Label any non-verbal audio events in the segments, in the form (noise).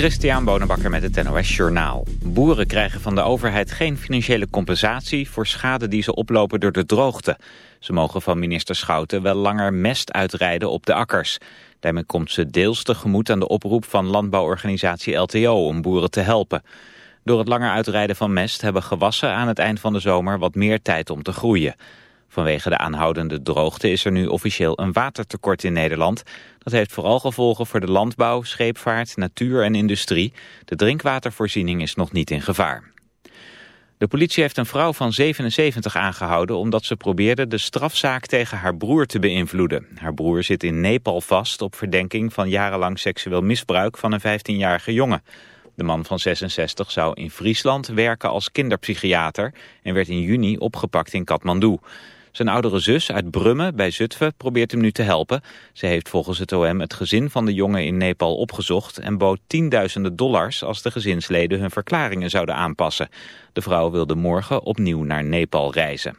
Christian Bonenbakker met het NOS Journaal. Boeren krijgen van de overheid geen financiële compensatie voor schade die ze oplopen door de droogte. Ze mogen van minister Schouten wel langer mest uitrijden op de akkers. Daarmee komt ze deels tegemoet aan de oproep van landbouworganisatie LTO om boeren te helpen. Door het langer uitrijden van mest hebben gewassen aan het eind van de zomer wat meer tijd om te groeien. Vanwege de aanhoudende droogte is er nu officieel een watertekort in Nederland. Dat heeft vooral gevolgen voor de landbouw, scheepvaart, natuur en industrie. De drinkwatervoorziening is nog niet in gevaar. De politie heeft een vrouw van 77 aangehouden omdat ze probeerde de strafzaak tegen haar broer te beïnvloeden. Haar broer zit in Nepal vast op verdenking van jarenlang seksueel misbruik van een 15-jarige jongen. De man van 66 zou in Friesland werken als kinderpsychiater en werd in juni opgepakt in Kathmandu. Zijn oudere zus uit Brummen bij Zutphen probeert hem nu te helpen. Ze heeft volgens het OM het gezin van de jongen in Nepal opgezocht... en bood tienduizenden dollars als de gezinsleden hun verklaringen zouden aanpassen. De vrouw wilde morgen opnieuw naar Nepal reizen.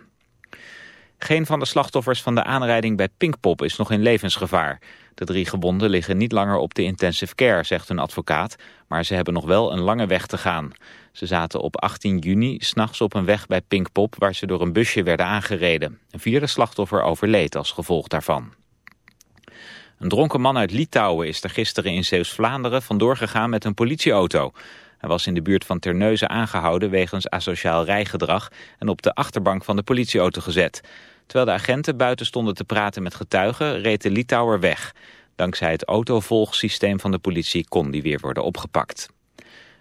Geen van de slachtoffers van de aanrijding bij Pinkpop is nog in levensgevaar. De drie gewonden liggen niet langer op de intensive care, zegt hun advocaat, maar ze hebben nog wel een lange weg te gaan. Ze zaten op 18 juni s'nachts op een weg bij Pinkpop waar ze door een busje werden aangereden. Een vierde slachtoffer overleed als gevolg daarvan. Een dronken man uit Litouwen is er gisteren in Zeeuws-Vlaanderen vandoor gegaan met een politieauto. Hij was in de buurt van Terneuzen aangehouden wegens asociaal rijgedrag en op de achterbank van de politieauto gezet. Terwijl de agenten buiten stonden te praten met getuigen, reed de Litouwer weg. Dankzij het autovolgsysteem van de politie kon die weer worden opgepakt.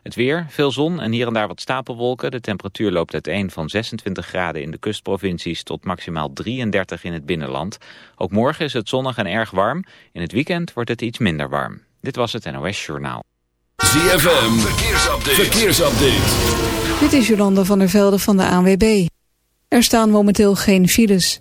Het weer, veel zon en hier en daar wat stapelwolken. De temperatuur loopt uiteen van 26 graden in de kustprovincies tot maximaal 33 in het binnenland. Ook morgen is het zonnig en erg warm. In het weekend wordt het iets minder warm. Dit was het NOS Journaal. ZFM, verkeersupdate. verkeersupdate. Dit is Jolanda van der Velde van de ANWB. Er staan momenteel geen files.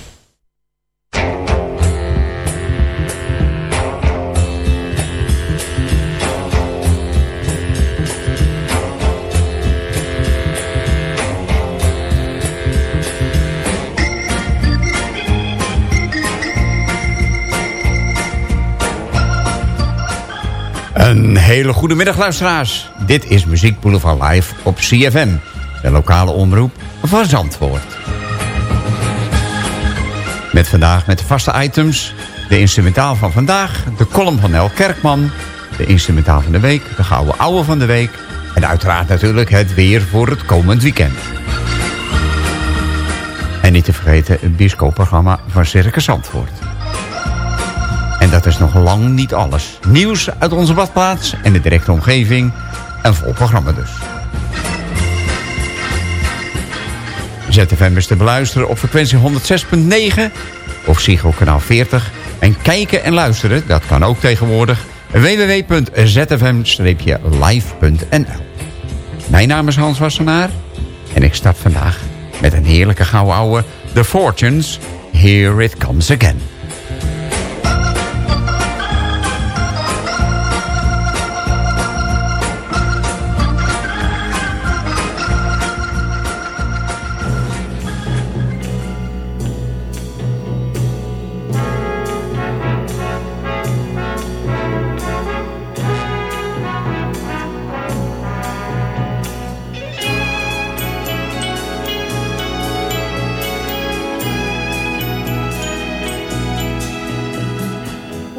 Een hele goede middag luisteraars. Dit is Muziek Boulevard Live op CFM. De lokale omroep van Zandvoort. Met vandaag met de vaste items. De instrumentaal van vandaag. De column van El Kerkman. De instrumentaal van de week. De gouden ouwe van de week. En uiteraard natuurlijk het weer voor het komend weekend. En niet te vergeten het bioscoopprogramma van Circus Zandvoort. En dat is nog lang niet alles. Nieuws uit onze badplaats en de directe omgeving. Een vol programma dus. ZFM is te beluisteren op frequentie 106.9 of Psycho kanaal 40. En kijken en luisteren, dat kan ook tegenwoordig. www.zfm-live.nl Mijn naam is Hans Wassenaar. En ik start vandaag met een heerlijke gouden ouwe. The Fortunes, Here It Comes Again.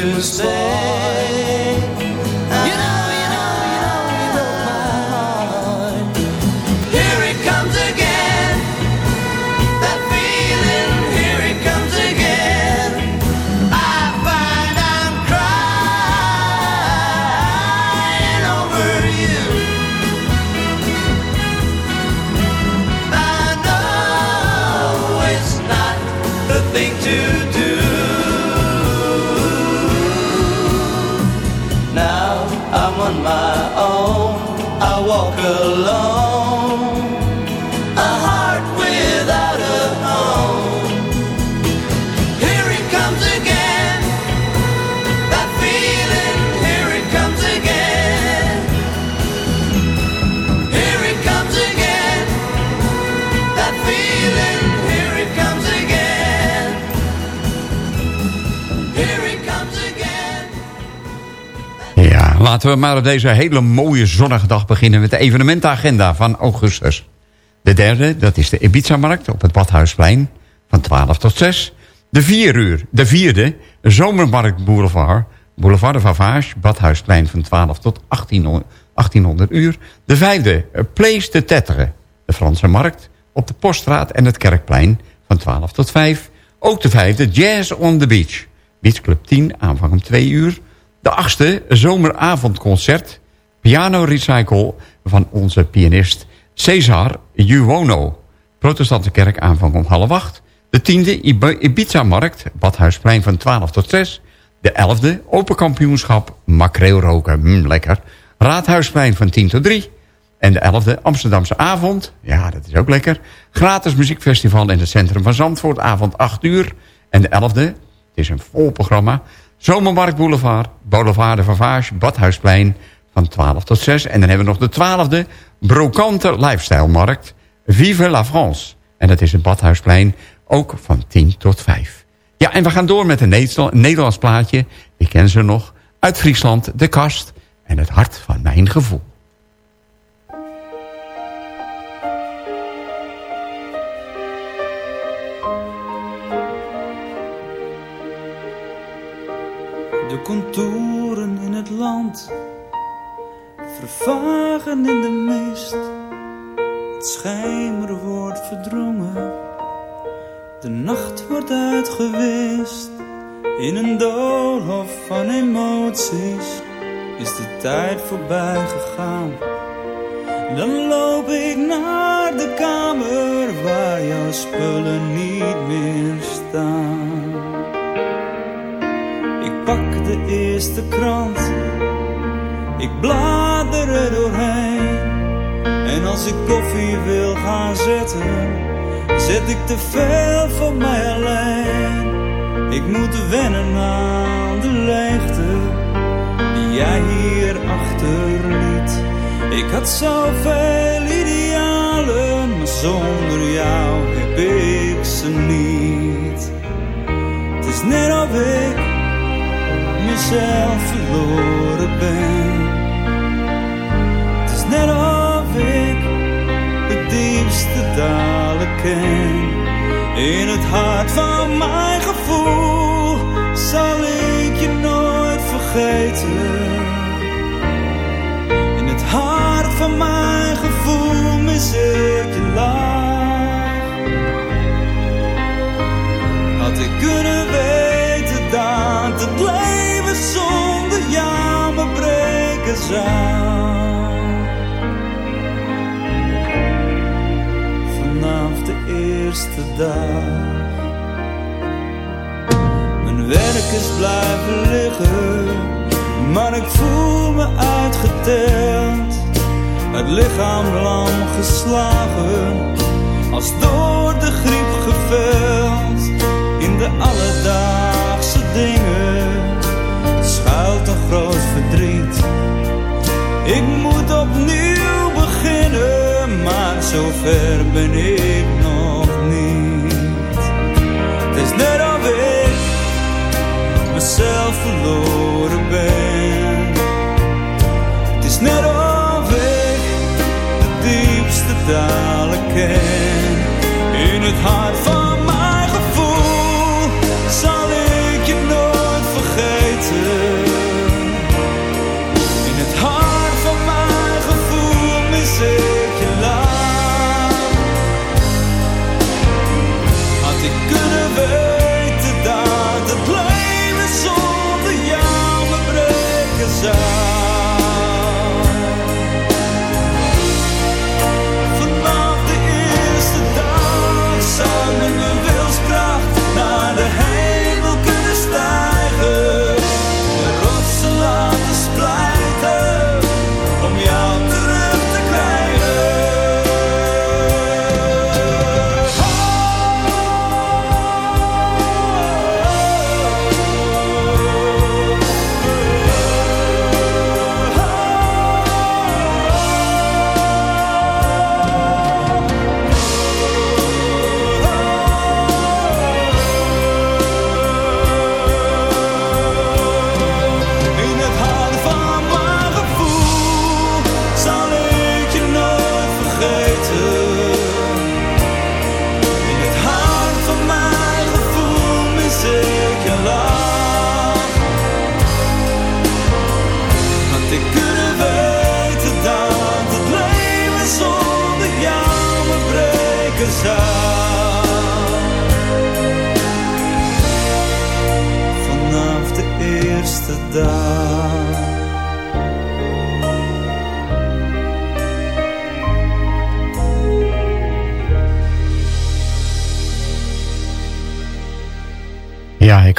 To say. Laten we maar op deze hele mooie zonnige dag beginnen... met de evenementenagenda van augustus. De derde, dat is de Ibiza-markt op het Badhuisplein... van 12 tot 6. De, vier uur, de vierde, Zomermarkt Boulevard... Boulevard de Vavage, Badhuisplein van 12 tot 1800 uur. De vijfde, Place de Tetteren, de Franse Markt... op de Poststraat en het Kerkplein van 12 tot 5. Ook de vijfde, Jazz on the Beach... Beach Club 10, aanvang om 2 uur... De achtste zomeravondconcert Piano Recycle van onze pianist Cesar Juono. Protestantse kerk aanvang om half acht. De tiende Ibiza-markt, Badhuisplein van 12 tot 6. De elfde Open Kampioenschap Makreel roken, mm, lekker. Raadhuisplein van 10 tot 3. En de elfde Amsterdamse avond, ja dat is ook lekker. Gratis muziekfestival in het centrum van Zandvoort, avond 8 uur. En de elfde, het is een vol programma... Zomermarkt Boulevard, Boulevard de Vavage, Badhuisplein van 12 tot 6. En dan hebben we nog de twaalfde Brokante Lifestyle Markt, Vive la France. En dat is het Badhuisplein, ook van 10 tot 5. Ja, en we gaan door met een Nederlands plaatje. Ik ken ze nog. Uit Friesland, De Kast en het hart van mijn gevoel. Contouren in het land vervagen in de mist. Het schijmer wordt verdrongen, de nacht wordt uitgewist. In een doolhof van emoties is de tijd voorbij gegaan. Dan loop ik naar de kamer waar jouw spullen niet meer staan. De eerste krant, ik blader er doorheen. En als ik koffie wil gaan zetten, zet ik te veel voor mij alleen. Ik moet wennen aan de leegte die jij hier achterliet. Ik had zoveel idealen, maar zonder jou heb ik ze niet. Het is net of ik mezelf verloren ben. Het is net of ik de diepste dalen ken. In het hart van mijn gevoel zal ik je nooit vergeten. In het hart van mijn gevoel mis ik je lach. Had ik kunnen weten Vanaf de eerste dag. Mijn werk is blijven liggen, maar ik voel me uitgeteld. Het lichaam lam geslagen, als door de griep geveld. In de alledaagse dingen schuilt een groot verdriet. Ik moet opnieuw beginnen, maar zover ben ik nog niet. Het is net of ik mezelf verloren ben. Het is net of ik de diepste dalen ken. In het hart van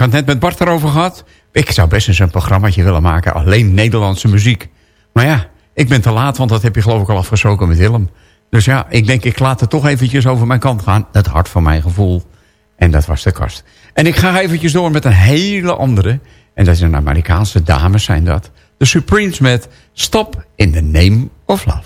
had net met Bart erover gehad. Ik zou best eens een programmaatje willen maken. Alleen Nederlandse muziek. Maar ja, ik ben te laat, want dat heb je geloof ik al afgesproken met Willem. Dus ja, ik denk ik laat het toch eventjes over mijn kant gaan. Het hart van mijn gevoel. En dat was de kast. En ik ga eventjes door met een hele andere. En dat een Amerikaanse dames zijn dat. De Supremes met Stop in the Name of Love.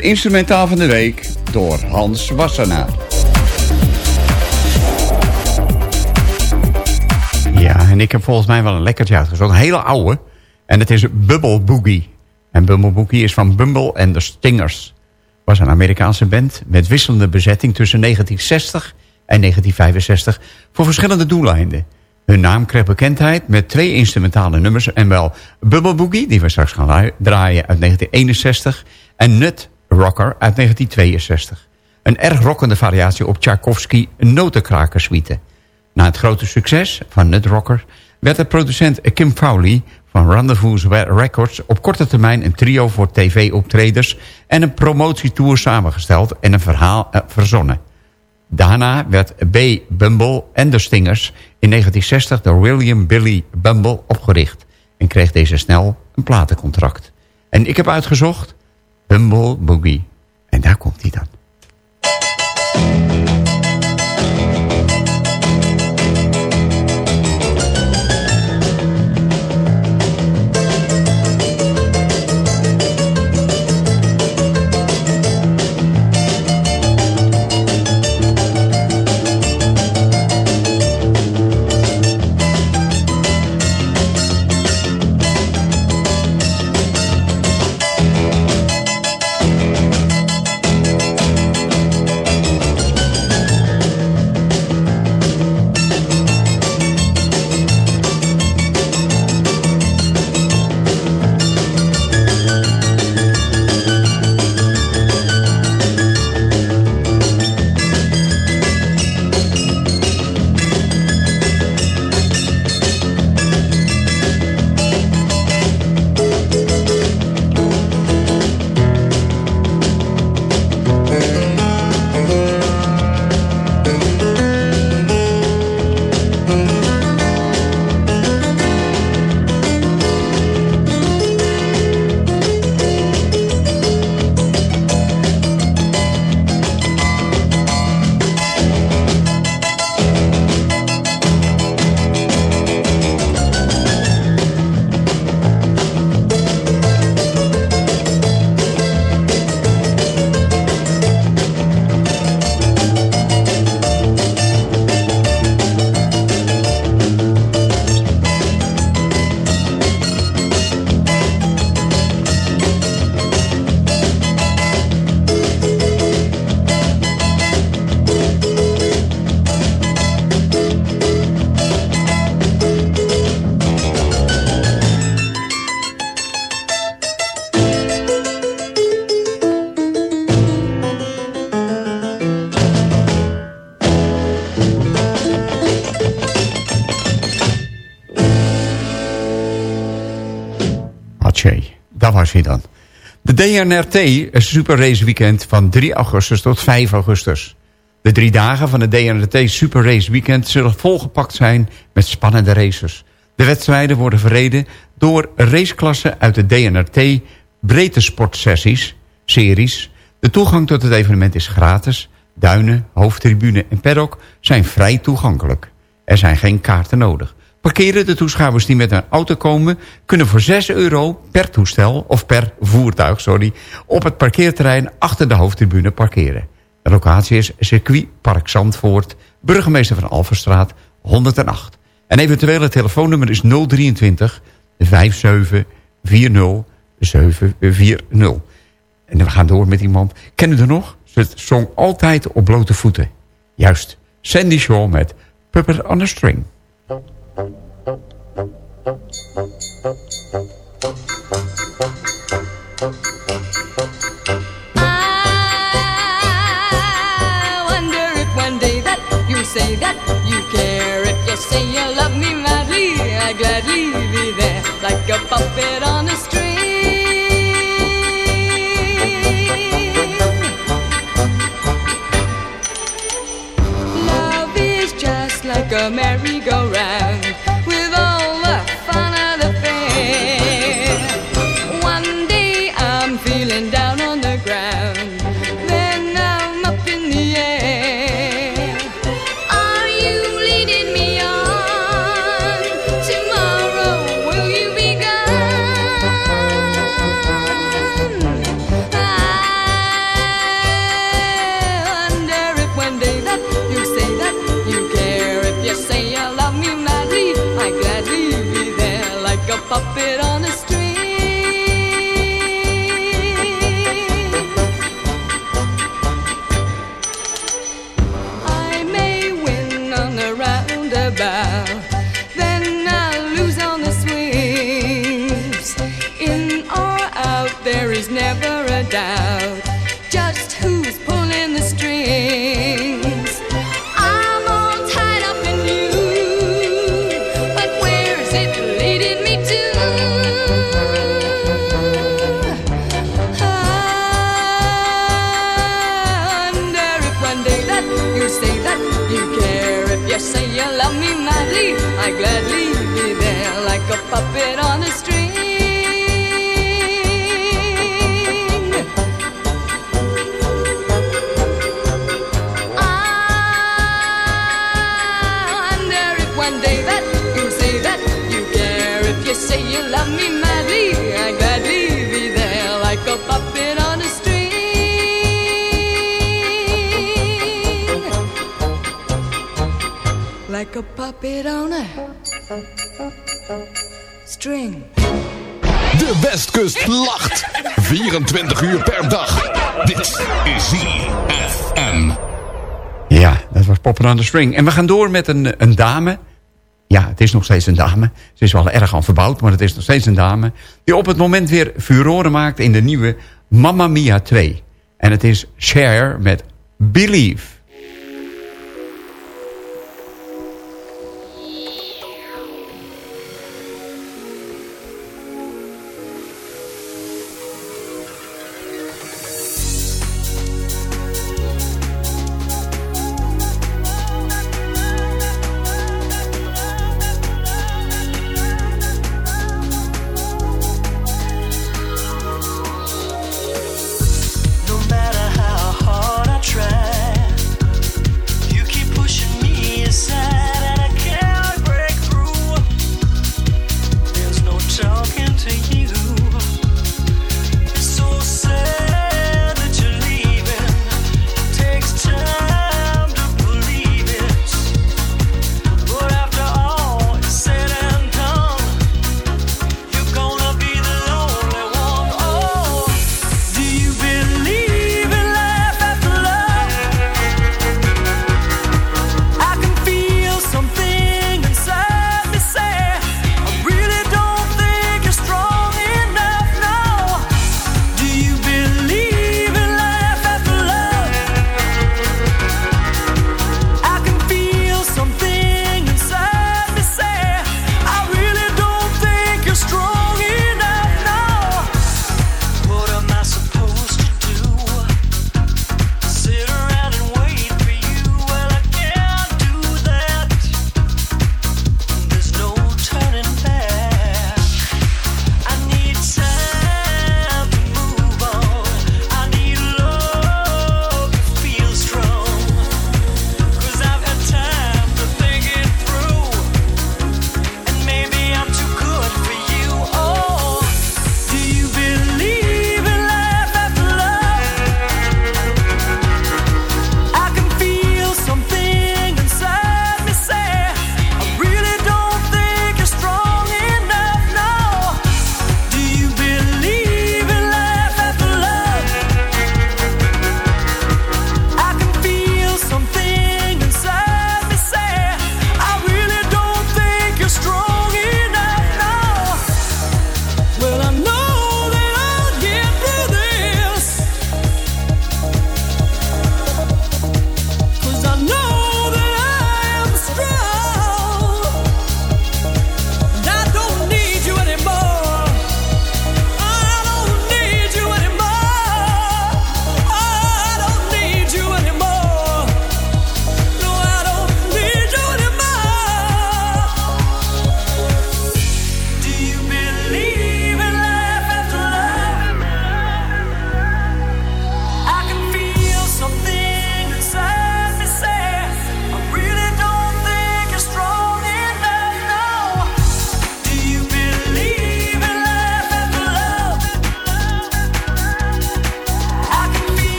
De instrumentaal van de week door Hans Wassenaar. Ja, en ik heb volgens mij wel een lekkertje uitgezocht. Een hele oude. En het is Bubble Boogie. En Bumble Boogie is van Bumble and the Stingers. was een Amerikaanse band met wisselende bezetting tussen 1960 en 1965 voor verschillende doeleinden. Hun naam kreeg bekendheid met twee instrumentale nummers en wel Bubble Boogie, die we straks gaan draaien uit 1961 en Nut Rocker uit 1962. Een erg rockende variatie op Tchaikovsky Notenkrakersuite. Na het grote succes van Nut Rocker werd de producent Kim Fowley van Rendezvous Records op korte termijn een trio voor tv-optreders en een promotietour samengesteld en een verhaal eh, verzonnen. Daarna werd B. Bumble en de Stingers in 1960 door William Billy Bumble opgericht en kreeg deze snel een platencontract. En ik heb uitgezocht Bumble Boogie. En daar komt hij dan. Is Super Race Weekend van 3 augustus tot 5 augustus. De drie dagen van de DNRT Super Race Weekend zullen volgepakt zijn met spannende races. De wedstrijden worden verreden door raceklassen uit de DNRT breedte sportsessies, series. De toegang tot het evenement is gratis. Duinen, hoofdtribune en paddock zijn vrij toegankelijk. Er zijn geen kaarten nodig. Parkeren de toeschouwers die met een auto komen... kunnen voor 6 euro per toestel, of per voertuig, sorry... op het parkeerterrein achter de hoofdtribune parkeren. De locatie is circuitpark Zandvoort, burgemeester van Alverstraat 108. En eventuele telefoonnummer is 023 57 40 740. En we gaan door met iemand. Kennen u er nog? Ze zong altijd op blote voeten. Juist, Sandy Shaw met Puppet on a String. Thank. About. Puppet on a string. De Westkust lacht. 24 uur per dag. Dit is ZFM. Ja, dat was Popper on the String. En we gaan door met een, een dame. Ja, het is nog steeds een dame. Ze is wel erg aan verbouwd, maar het is nog steeds een dame. Die op het moment weer furoren maakt in de nieuwe Mamma Mia 2. En het is Cher met Believe.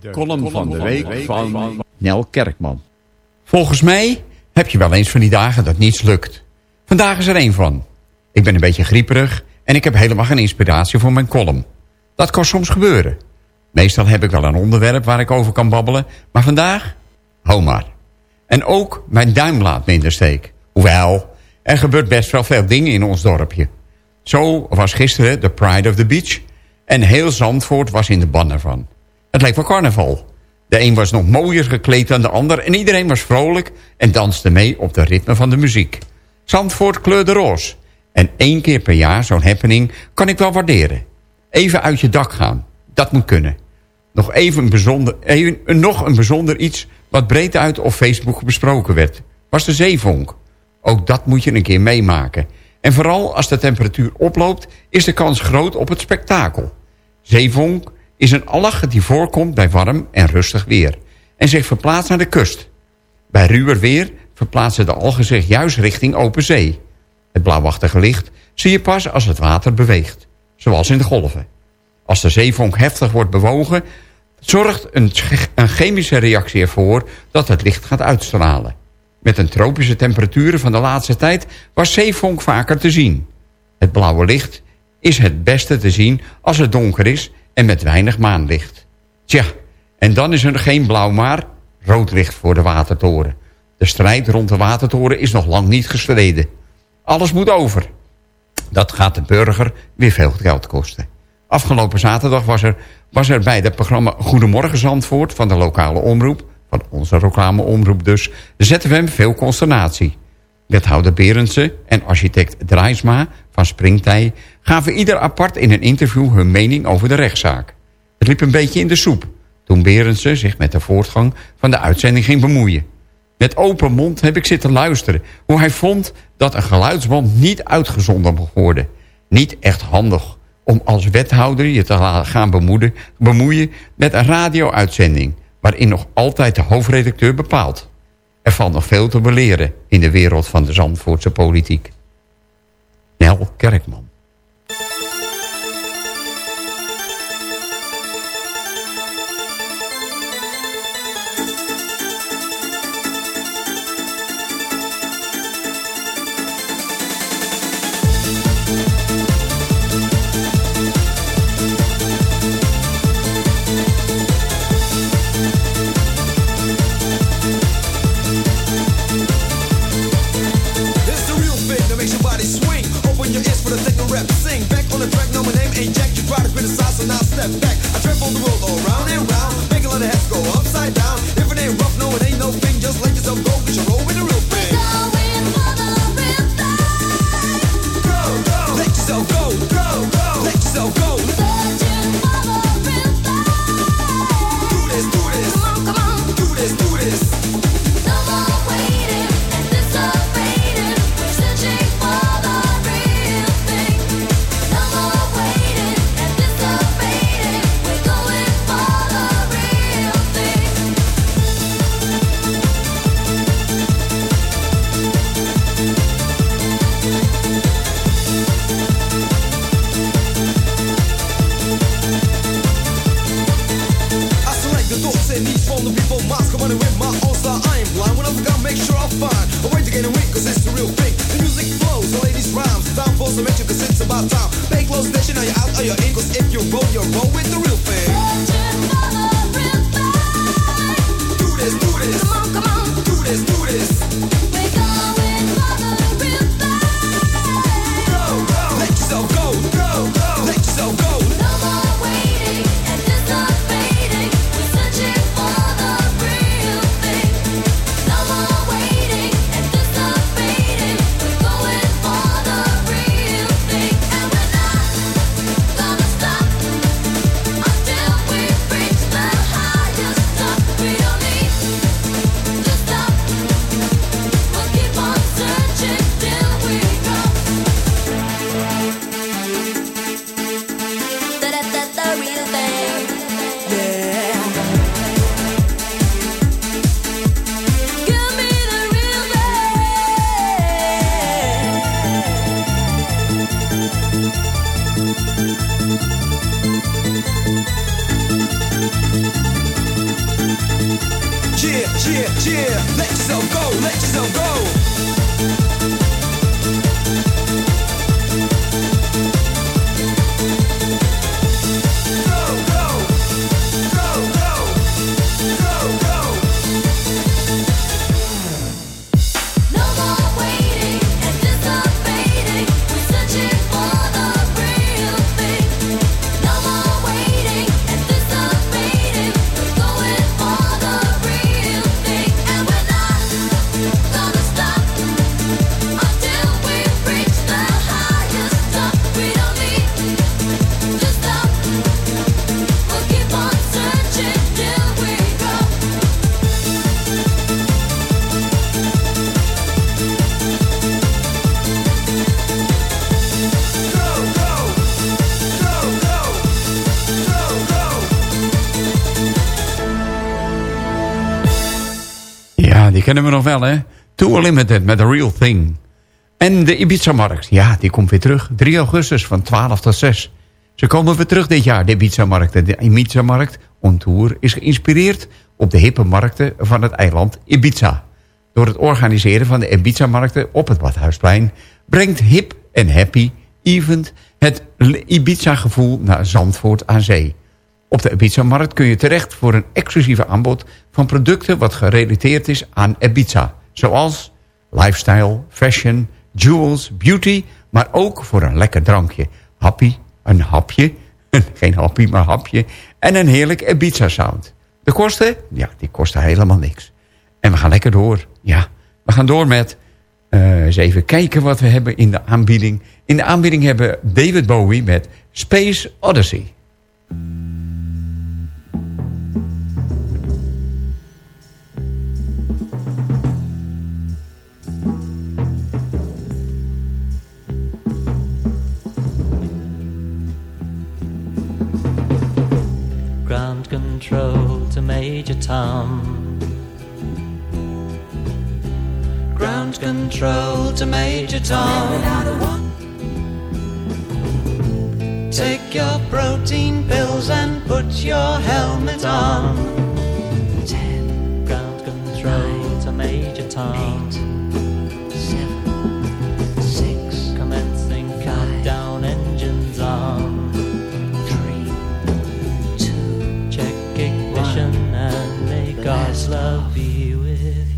De column van de week van Nel Kerkman. Volgens mij heb je wel eens van die dagen dat niets lukt. Vandaag is er één van. Ik ben een beetje grieperig en ik heb helemaal geen inspiratie voor mijn column. Dat kan soms gebeuren. Meestal heb ik wel een onderwerp waar ik over kan babbelen, maar vandaag, hou maar. En ook mijn duim laat minder steek. Hoewel, er gebeurt best wel veel dingen in ons dorpje. Zo was gisteren de Pride of the Beach en heel Zandvoort was in de ban ervan. Het leek wel carnaval. De een was nog mooier gekleed dan de ander en iedereen was vrolijk en danste mee op de ritme van de muziek. Zandvoort kleurde roos. En één keer per jaar zo'n happening kan ik wel waarderen. Even uit je dak gaan, dat moet kunnen. Nog even een bijzonder, nog een bijzonder iets wat breed uit op Facebook besproken werd. Was de zeevonk. Ook dat moet je een keer meemaken. En vooral als de temperatuur oploopt is de kans groot op het spektakel. Zeevonk is een allag die voorkomt bij warm en rustig weer. En zich verplaatst naar de kust. Bij ruwer weer verplaatsen de algen zich juist richting open zee. Het blauwachtige licht zie je pas als het water beweegt. Zoals in de golven. Als de zeevonk heftig wordt bewogen... zorgt een, een chemische reactie ervoor dat het licht gaat uitstralen. Met een tropische temperaturen van de laatste tijd... was zeevonk vaker te zien. Het blauwe licht is het beste te zien als het donker is... en met weinig maanlicht. Tja, en dan is er geen blauw maar rood licht voor de watertoren. De strijd rond de watertoren is nog lang niet gestreden. Alles moet over. Dat gaat de burger weer veel geld kosten. Afgelopen zaterdag was er, was er bij het programma Goedemorgen Zandvoort... van de lokale omroep, van onze reclame omroep dus... ZFM veel consternatie. Wethouder Berendsen en architect Draaisma van Springtij... gaven ieder apart in een interview hun mening over de rechtszaak. Het liep een beetje in de soep toen Berendsen zich met de voortgang van de uitzending ging bemoeien. Met open mond heb ik zitten luisteren hoe hij vond dat een geluidsband niet uitgezonden mocht worden. Niet echt handig om als wethouder je te gaan bemoeien, bemoeien met een radio-uitzending... waarin nog altijd de hoofdredacteur bepaalt. Er valt nog veel te beleren in de wereld van de Zandvoortse politiek. Nel Kerkman. Die kennen we nog wel, hè? Too Limited met The Real Thing. En de Ibiza-markt, ja, die komt weer terug. 3 augustus van 12 tot 6. Ze komen weer terug dit jaar, de Ibiza-markt. De Ibiza-markt on tour is geïnspireerd op de hippe markten van het eiland Ibiza. Door het organiseren van de Ibiza-markten op het Badhuisplein... brengt hip en happy event het Ibiza-gevoel naar Zandvoort aan zee. Op de Ibiza-markt kun je terecht voor een exclusieve aanbod van producten wat gerelateerd is aan Ibiza. Zoals lifestyle, fashion, jewels, beauty, maar ook voor een lekker drankje. Happy, een hapje, (laughs) geen happy, maar hapje. En een heerlijk Ibiza-sound. De kosten? Ja, die kosten helemaal niks. En we gaan lekker door. Ja, we gaan door met... eh, eens even kijken wat we hebben in de aanbieding. In de aanbieding hebben David Bowie met Space Odyssey. Ground control to Major Tom. Take your protein pills and put your helmet on. Ten. Ground control to Major Tom. seven, love be with you.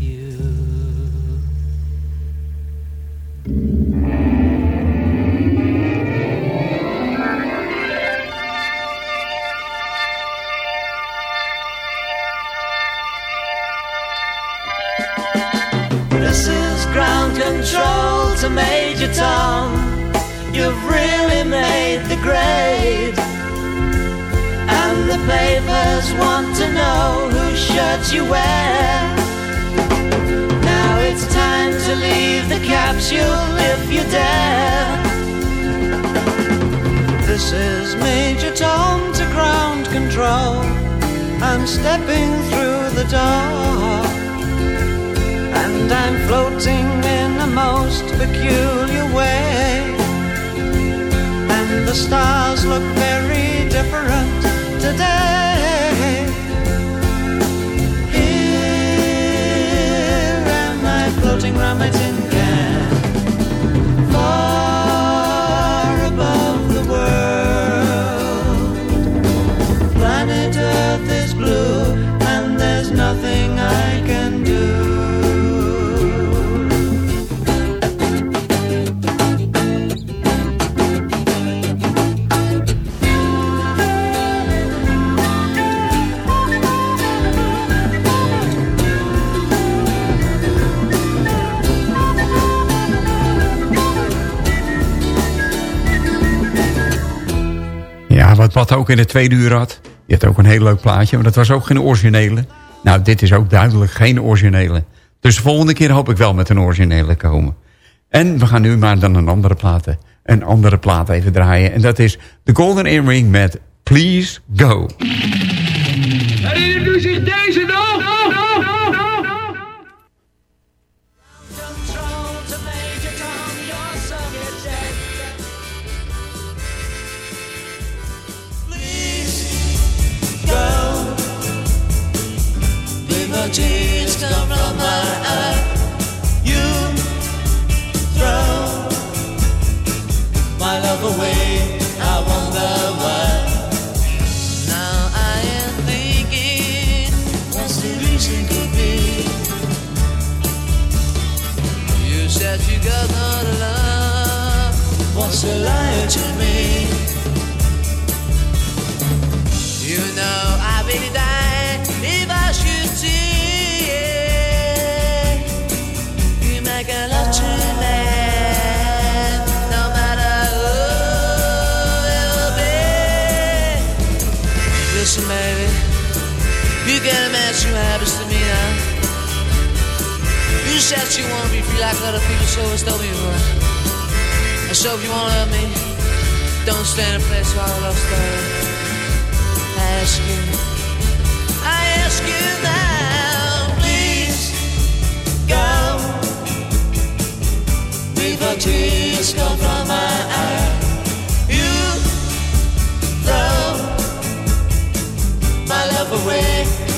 stepping through the door. And I'm floating in a most peculiar way. And the stars look very different today. Here am I floating round my tin ook in de tweede uur had. Die had ook een heel leuk plaatje, maar dat was ook geen originele. Nou, dit is ook duidelijk geen originele. Dus de volgende keer hoop ik wel met een originele komen. En we gaan nu maar dan een andere plaat, een andere plaat even draaien. En dat is The Golden Earring met Please Go. Herinnert u zich deze nog? What's the lie to me? You know I really die if I should see it. You make a love to me, no matter who will be. Listen, baby, you a man who happens to me now. You said you wanna be free like other people, so it's told me right. And so if you wanna love me, don't stand in place while I love story. I ask you, I ask you now, please go. Before tears come from my eyes, you throw my love away.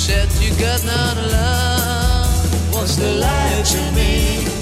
Said you got not love. What's the lie to me?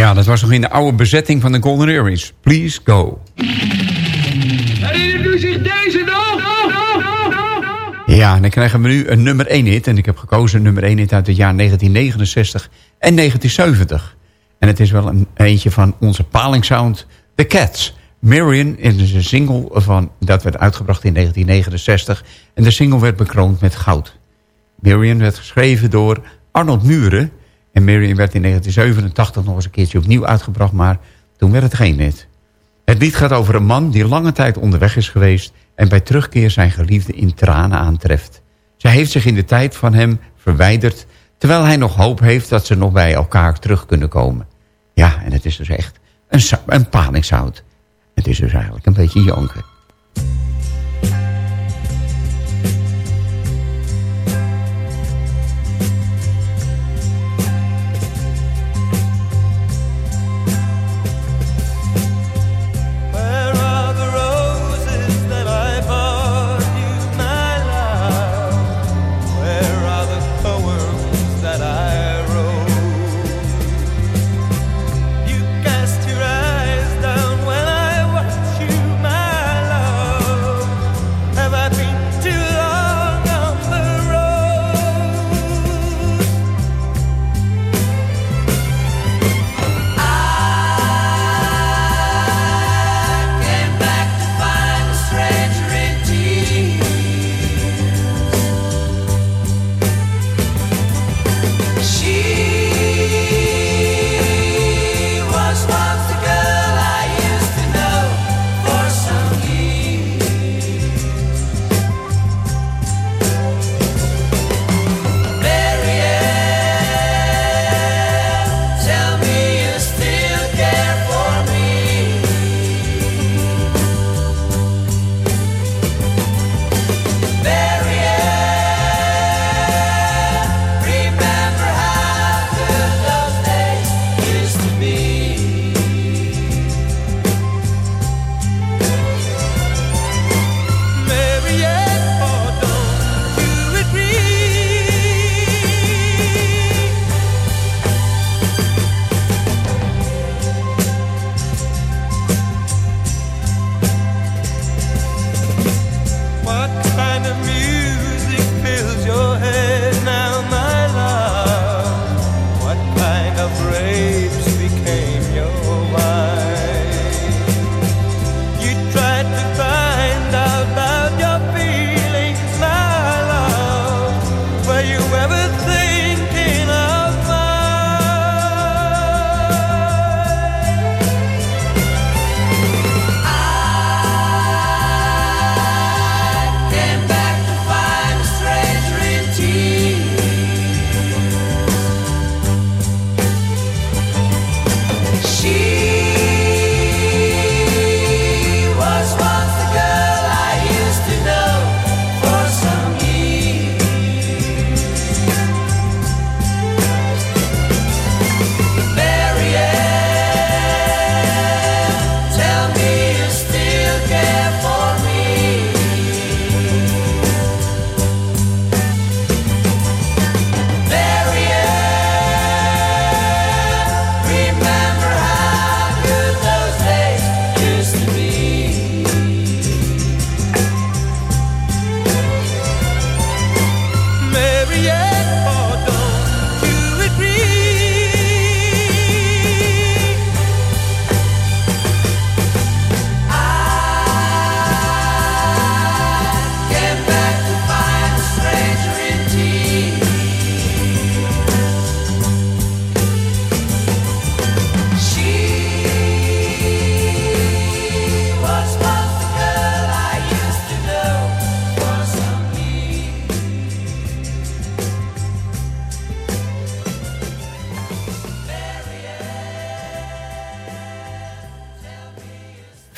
Ja, dat was nog in de oude bezetting van de Golden Earrings. Please go. Herinnert u zich deze nog? Ja, en dan krijgen we nu een nummer 1 hit. En ik heb gekozen nummer 1 hit uit het jaar 1969 en 1970. En het is wel een eentje van onze palingsound, The Cats. Marion is een single van, dat werd uitgebracht in 1969. En de single werd bekroond met goud. Marion werd geschreven door Arnold Muren. En Marion werd in 1987 nog eens een keertje opnieuw uitgebracht. Maar toen werd het geen hit. Het lied gaat over een man die lange tijd onderweg is geweest... en bij terugkeer zijn geliefde in tranen aantreft. Zij heeft zich in de tijd van hem verwijderd... terwijl hij nog hoop heeft dat ze nog bij elkaar terug kunnen komen. Ja, en het is dus echt een, een. Het is dus eigenlijk een beetje janken.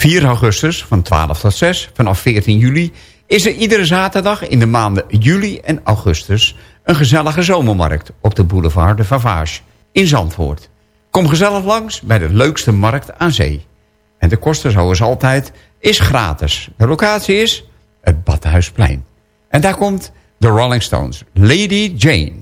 4 augustus van 12 tot 6, vanaf 14 juli... is er iedere zaterdag in de maanden juli en augustus... een gezellige zomermarkt op de boulevard de Favage in Zandvoort. Kom gezellig langs bij de leukste markt aan zee. En de kosten zoals altijd is gratis. De locatie is het Badhuisplein. En daar komt de Rolling Stones, Lady Jane.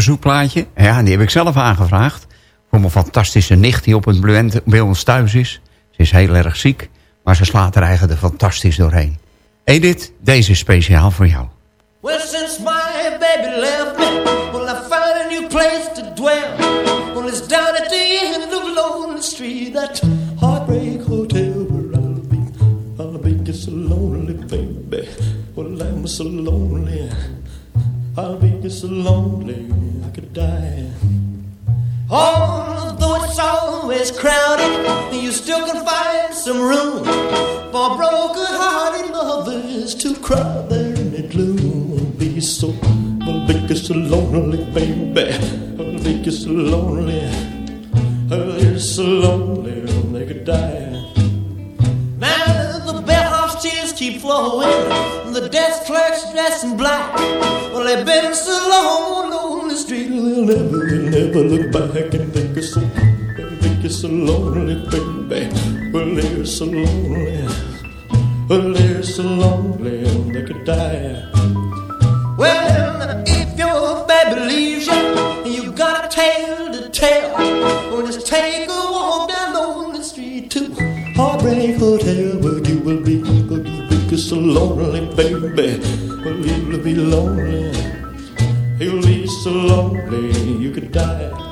Verzoekplaatje. Ja, die heb ik zelf aangevraagd. Voor mijn fantastische nicht die op het moment bij ons thuis is. Ze is heel erg ziek, maar ze slaat er eigenlijk er fantastisch doorheen. Edith, deze is speciaal voor jou. Well, since my baby left me, well, I found a new place to dwell. Well, it's down at the end of Lonely Street, that heartbreak hotel where I'll be. I'll be just so lonely, baby. Well, I'm so lonely. I'll be so lonely, I could die. Although it's always crowded, you still can find some room for broken-hearted lovers to cry there in the gloom. will Be so, I'll be so lonely, baby. I'll be so lonely. I'll be so lonely, they could die. Keep flowing, the desk clerk's dressed in black. Well, they've been so long on the street, they'll never, they'll never look back and think it's so, think it's so lonely, baby. Well, they're so lonely, well, they're so lonely, they could die. Well, if your baby leaves you, and you got a tale to tell, well, just take a walk down the street to Heartbreak Hotel, so lonely, baby. Well, you'll be lonely, you'll be so lonely, you could die.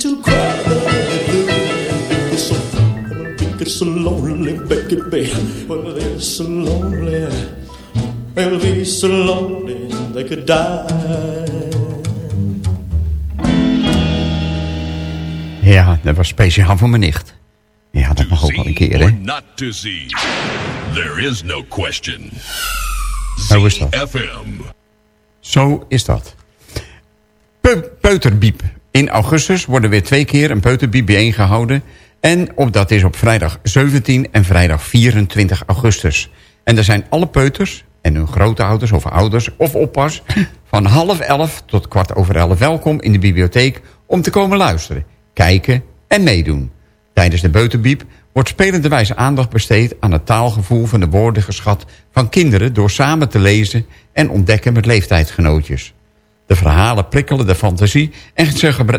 To cry. It's so, it's so lonely, baby. Well, they're so lonely. They'll be so lonely they could die. Ja, dat was speciaal voor mijn nicht. Ja, dat mag ook wel een keer, hè? Not to see. There is no question. Zo is dat. FM. Zo is dat. Peu- peuterbiep. In augustus worden weer twee keer een peuterbiep bijeengehouden. En op, dat is op vrijdag 17 en vrijdag 24 augustus. En er zijn alle peuters en hun grootouders of ouders of oppas... (laughs) van half elf tot kwart over elf welkom in de bibliotheek... om te komen luisteren, kijken en meedoen. Tijdens de peuterbiep wordt spelenderwijs aandacht besteed... aan het taalgevoel van de woordengeschat van kinderen... door samen te lezen en ontdekken met leeftijdsgenootjes. De verhalen prikkelen de fantasie en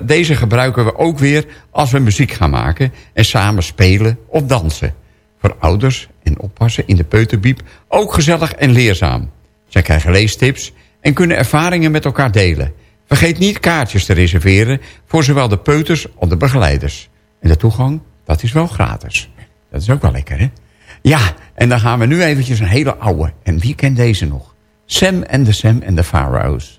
deze gebruiken we ook weer als we muziek gaan maken en samen spelen of dansen. Voor ouders en oppassen in de peuterbiep ook gezellig en leerzaam. Zij krijgen leestips en kunnen ervaringen met elkaar delen. Vergeet niet kaartjes te reserveren voor zowel de peuters als de begeleiders. En de toegang, dat is wel gratis. Dat is ook wel lekker, hè? Ja, en dan gaan we nu eventjes een hele oude. En wie kent deze nog? Sam en de Sam en de Pharaohs.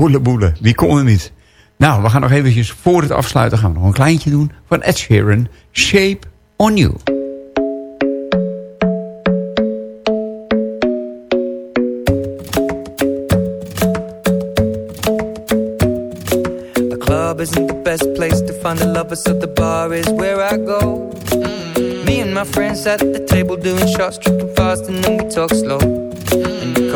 Ja, woeleboele. Wie kon er niet? Nou, we gaan nog eventjes voor het afsluiten gaan we nog een kleintje doen van Ed Sheeran. Shape on You. The club isn't the best place to find the lovers, so the bar is where I go. Me and my friends at the table doing shots, tripping fast, and then we talk slow.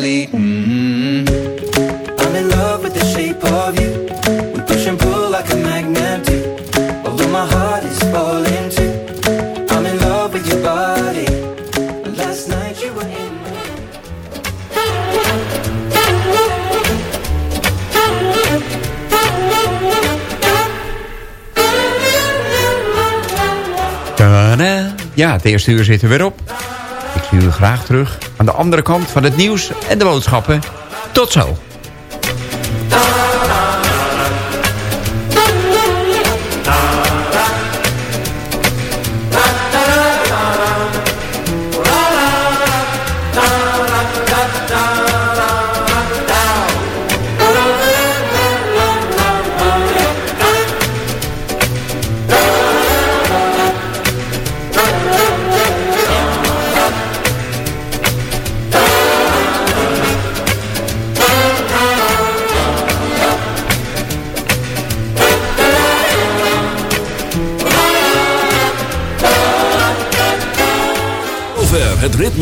My lead. mm I'm in love with the shape of you. We push and pull like a magnet do. Although my heart is falling too. I'm in love with your body. Last night you were in Tada. Ja, het eerste uur zit er weer op. Ik zie u graag terug aan de andere kant van het nieuws en de boodschappen. Tot zo.